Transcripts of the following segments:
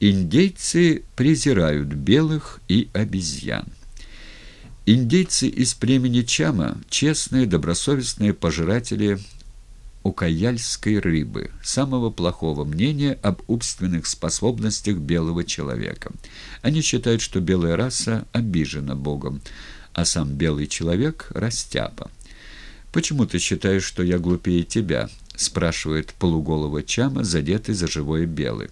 Индейцы презирают белых и обезьян. Индейцы из племени Чама – честные, добросовестные пожиратели укаяльской рыбы, самого плохого мнения об умственных способностях белого человека. Они считают, что белая раса обижена Богом, а сам белый человек – растяпа. «Почему ты считаешь, что я глупее тебя?» – спрашивает полуголого Чама, задетый за живое белый.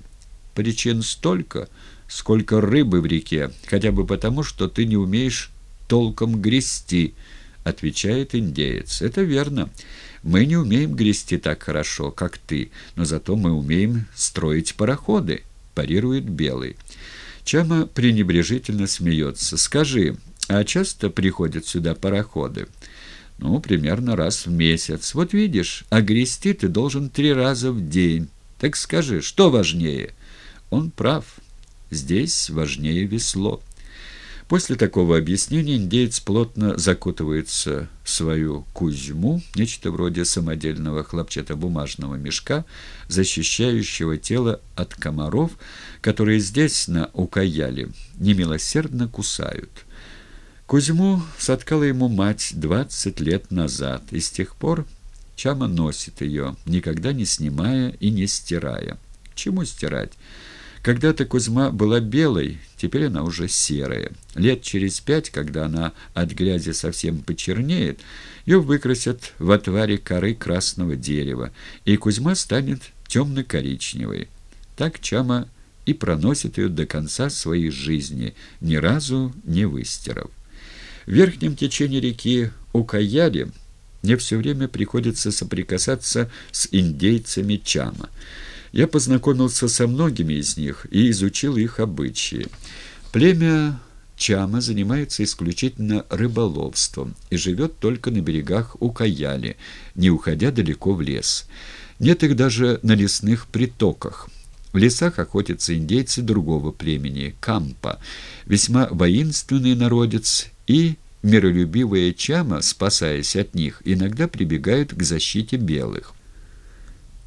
«Причин столько, сколько рыбы в реке, хотя бы потому, что ты не умеешь толком грести», — отвечает индеец. «Это верно. Мы не умеем грести так хорошо, как ты, но зато мы умеем строить пароходы», — парирует Белый. Чама пренебрежительно смеется. «Скажи, а часто приходят сюда пароходы?» «Ну, примерно раз в месяц. Вот видишь, а грести ты должен три раза в день. Так скажи, что важнее?» Он прав. Здесь важнее весло. После такого объяснения индеец плотно закутывается в свою кузьму, нечто вроде самодельного хлопчатобумажного мешка, защищающего тело от комаров, которые здесь, на Укаяле, немилосердно кусают. Кузьму соткала ему мать двадцать лет назад, и с тех пор Чама носит ее, никогда не снимая и не стирая. Чему стирать? Когда-то Кузьма была белой, теперь она уже серая. Лет через пять, когда она от грязи совсем почернеет, ее выкрасят в отваре коры красного дерева, и Кузьма станет темно-коричневой. Так Чама и проносит ее до конца своей жизни, ни разу не выстирав. В верхнем течении реки Укаяли мне все время приходится соприкасаться с индейцами Чама – я познакомился со многими из них и изучил их обычаи. Племя Чама занимается исключительно рыболовством и живет только на берегах Укаяли, не уходя далеко в лес. Нет их даже на лесных притоках. В лесах охотятся индейцы другого племени – Кампа, весьма воинственный народец и миролюбивые Чама, спасаясь от них, иногда прибегают к защите белых.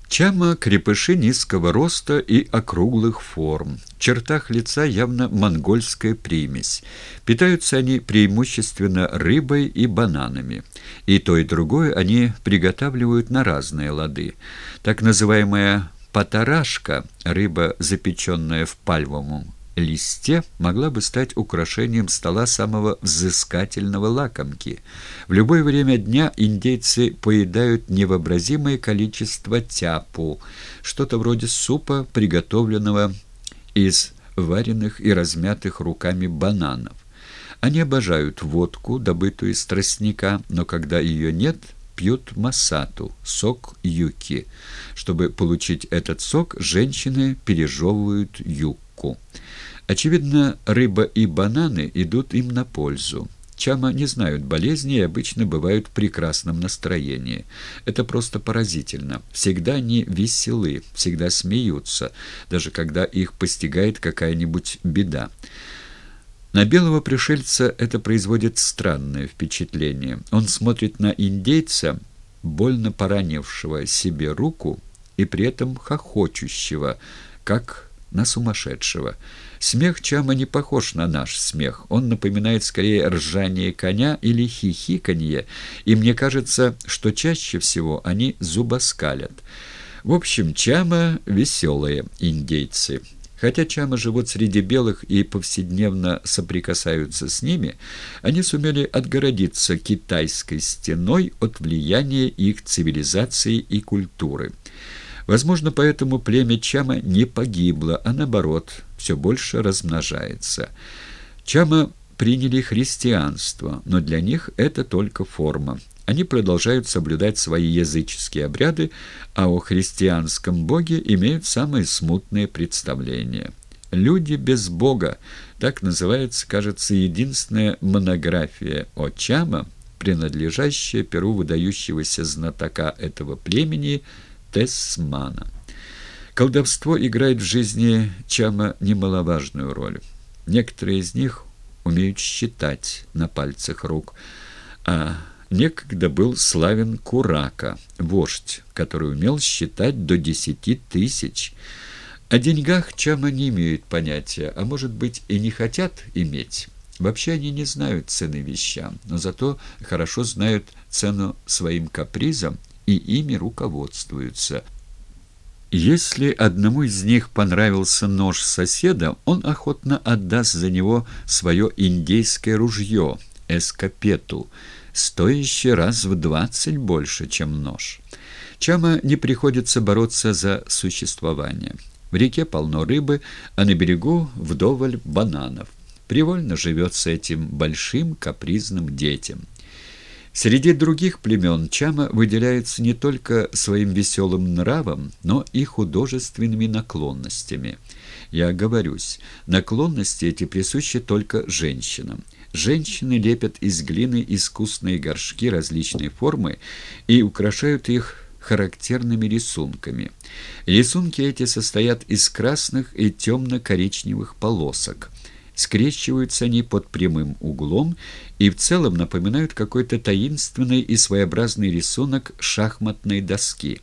Чама – крепыши низкого роста и округлых форм. В чертах лица явно монгольская примесь. Питаются они преимущественно рыбой и бананами. И то, и другое они приготавливают на разные лады. Так называемая патарашка – рыба, запеченная в пальмовом листе могла бы стать украшением стола самого взыскательного лакомки. В любое время дня индейцы поедают невообразимое количество тяпу, что-то вроде супа, приготовленного из вареных и размятых руками бананов. Они обожают водку, добытую из тростника, но когда ее нет, пьют масату, сок юки. Чтобы получить этот сок, женщины пережевывают юку. Очевидно, рыба и бананы идут им на пользу. Чама не знают болезни и обычно бывают в прекрасном настроении. Это просто поразительно. Всегда они веселы, всегда смеются, даже когда их постигает какая-нибудь беда. На белого пришельца это производит странное впечатление. Он смотрит на индейца, больно поранившего себе руку, и при этом хохочущего, как на сумасшедшего. Смех Чама не похож на наш смех. Он напоминает скорее ржание коня или хихиканье, и мне кажется, что чаще всего они зубоскалят. В общем, Чама — веселые индейцы. Хотя Чама живут среди белых и повседневно соприкасаются с ними, они сумели отгородиться китайской стеной от влияния их цивилизации и культуры. Возможно, поэтому племя Чама не погибло, а наоборот, все больше размножается. Чама приняли христианство, но для них это только форма. Они продолжают соблюдать свои языческие обряды, а о христианском боге имеют самые смутные представления. «Люди без бога» — так называется, кажется, единственная монография о Чама, принадлежащая перу выдающегося знатока этого племени – Тесмана. Колдовство играет в жизни Чама немаловажную роль. Некоторые из них умеют считать на пальцах рук, а некогда был славен Курака, вождь, который умел считать до десяти тысяч. О деньгах Чама не имеют понятия, а может быть и не хотят иметь. Вообще они не знают цены вещам, но зато хорошо знают цену своим капризам и ими руководствуются. Если одному из них понравился нож соседа, он охотно отдаст за него свое индейское ружье, эскапету, стоящее раз в двадцать больше, чем нож. Чама не приходится бороться за существование. В реке полно рыбы, а на берегу вдоволь бананов. Привольно живется этим большим капризным детям. Среди других племен Чама выделяется не только своим веселым нравом, но и художественными наклонностями. Я оговорюсь, наклонности эти присущи только женщинам. Женщины лепят из глины искусные горшки различной формы и украшают их характерными рисунками. Рисунки эти состоят из красных и темно-коричневых полосок. Скрещиваются они под прямым углом и в целом напоминают какой-то таинственный и своеобразный рисунок шахматной доски.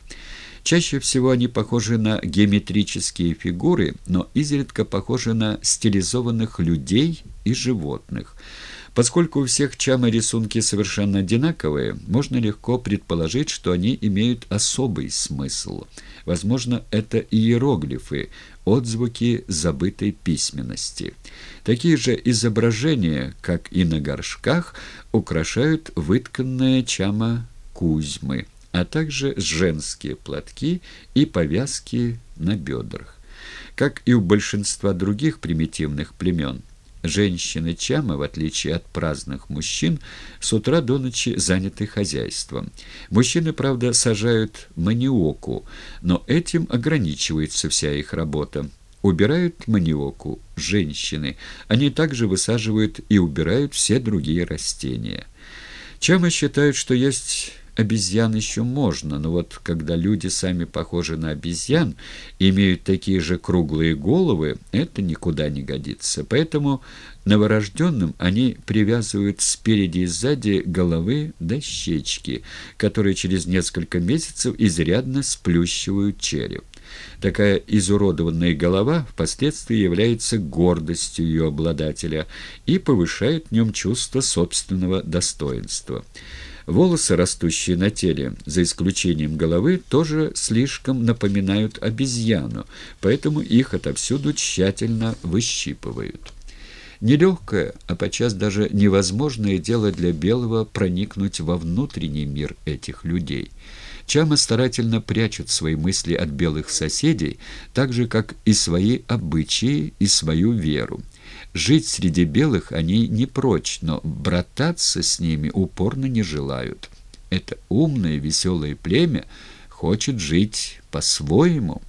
Чаще всего они похожи на геометрические фигуры, но изредка похожи на стилизованных людей и животных. Поскольку у всех чама рисунки совершенно одинаковые, можно легко предположить, что они имеют особый смысл. Возможно, это иероглифы, отзвуки забытой письменности. Такие же изображения, как и на горшках, украшают вытканные чама Кузьмы, а также женские платки и повязки на бедрах. Как и у большинства других примитивных племен – Женщины Чама, в отличие от праздных мужчин, с утра до ночи заняты хозяйством. Мужчины, правда, сажают маниоку, но этим ограничивается вся их работа. Убирают маниоку женщины. Они также высаживают и убирают все другие растения. Чама считают, что есть обезьян еще можно, но вот когда люди сами похожи на обезьян имеют такие же круглые головы, это никуда не годится. Поэтому новорожденным они привязывают спереди и сзади головы дощечки, которые через несколько месяцев изрядно сплющивают череп. Такая изуродованная голова впоследствии является гордостью ее обладателя и повышает в нем чувство собственного достоинства. Волосы, растущие на теле, за исключением головы, тоже слишком напоминают обезьяну, поэтому их отовсюду тщательно выщипывают. Нелегкое, а подчас даже невозможное дело для Белого проникнуть во внутренний мир этих людей. Чама старательно прячут свои мысли от белых соседей, так же, как и свои обычаи и свою веру. Жить среди белых они не прочь, но брататься с ними упорно не желают. Это умное, веселое племя хочет жить по-своему.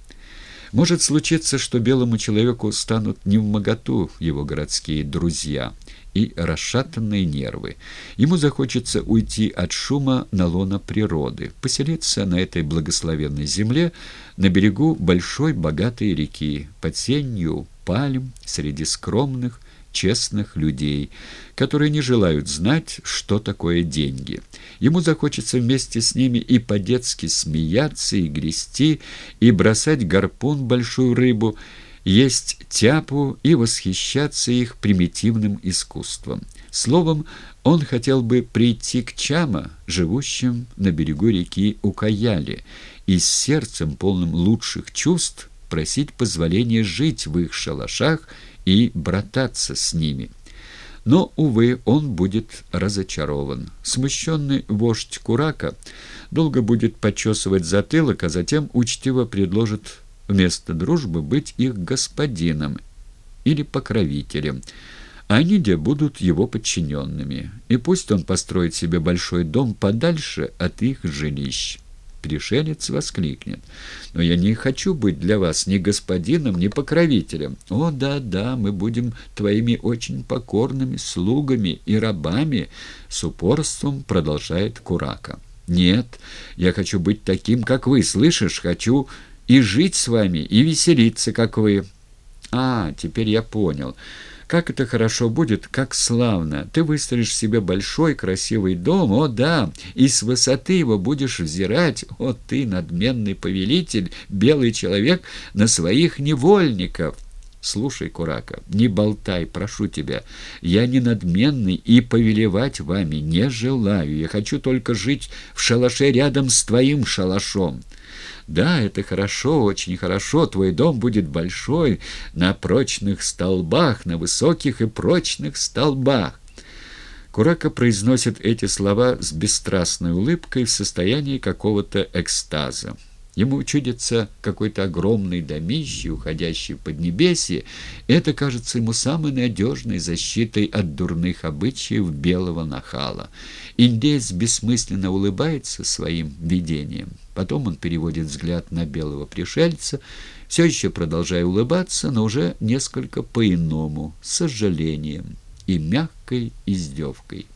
Может случиться, что белому человеку станут не в моготу его городские друзья и расшатанные нервы. Ему захочется уйти от шума на лона природы, поселиться на этой благословенной земле на берегу большой богатой реки, под сенью пальм среди скромных, честных людей, которые не желают знать, что такое деньги. Ему захочется вместе с ними и по-детски смеяться, и грести, и бросать гарпун большую рыбу, есть тяпу и восхищаться их примитивным искусством. Словом, он хотел бы прийти к Чама, живущим на берегу реки Укаяли, и с сердцем, полным лучших чувств, просить позволения жить в их шалашах и брататься с ними. Но, увы, он будет разочарован. Смущенный вождь Курака долго будет почесывать затылок, а затем учтиво предложит вместо дружбы быть их господином или покровителем, а они где будут его подчиненными. И пусть он построит себе большой дом подальше от их жилищ пришелец воскликнет. «Но я не хочу быть для вас ни господином, ни покровителем. О, да-да, мы будем твоими очень покорными слугами и рабами», — с упорством продолжает Курака. «Нет, я хочу быть таким, как вы, слышишь? Хочу и жить с вами, и веселиться, как вы». «А, теперь я понял. Как это хорошо будет, как славно! Ты выстроишь себе большой красивый дом, о да, и с высоты его будешь взирать, о ты, надменный повелитель, белый человек, на своих невольников!» Слушай, Курака, не болтай, прошу тебя. Я не надменный и повелевать вами не желаю. Я хочу только жить в шалаше рядом с твоим шалашом. Да, это хорошо, очень хорошо. Твой дом будет большой, на прочных столбах, на высоких и прочных столбах. Курака произносит эти слова с бесстрастной улыбкой в состоянии какого-то экстаза. Ему чудится какой-то огромный домище, уходящий в поднебесье, это кажется ему самой надежной защитой от дурных обычаев белого нахала. Индеец бессмысленно улыбается своим видением. Потом он переводит взгляд на белого пришельца, все еще продолжая улыбаться, но уже несколько по-иному, с сожалением и мягкой издевкой.